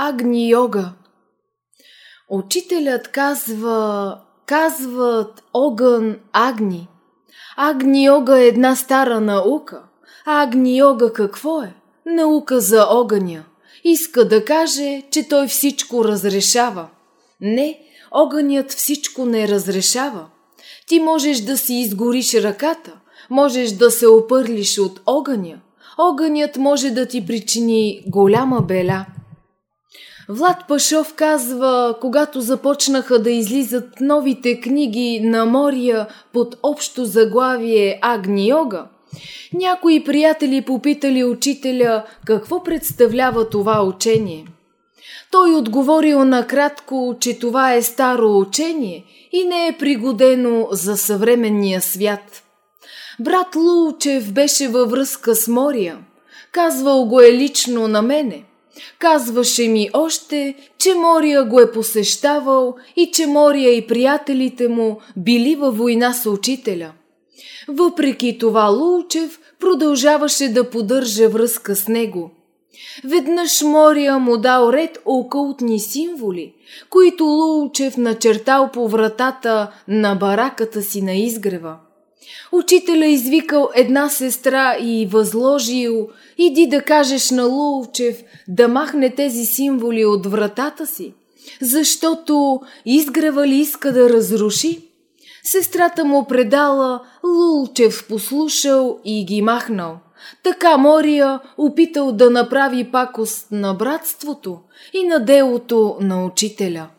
Агни йога. Учителят казва, казват огън Агни. Агни йога е една стара наука. Агни йога какво е? Наука за огъня. Иска да каже, че той всичко разрешава. Не, огънят всичко не разрешава. Ти можеш да си изгориш ръката, можеш да се опърлиш от огъня. Огънят може да ти причини голяма беля – Влад Пашов казва, когато започнаха да излизат новите книги на Мория под общо заглавие Агни Йога, някои приятели попитали учителя какво представлява това учение. Той отговорил накратко, че това е старо учение и не е пригодено за съвременния свят. Брат Лучев беше във връзка с Мория. Казвал го е лично на мене. Казваше ми още, че Мория го е посещавал и че Мория и приятелите му били във война с учителя. Въпреки това Лулчев продължаваше да поддържа връзка с него. Веднъж Мория му дал ред окултни символи, които Лулчев начертал по вратата на бараката си на изгрева. Учителя извикал една сестра и възложил Иди да кажеш на Лулчев да махне тези символи от вратата си, защото изгрева ли иска да разруши? Сестрата му предала, Лулчев послушал и ги махнал. Така Мория опитал да направи пакост на братството и на делото на учителя –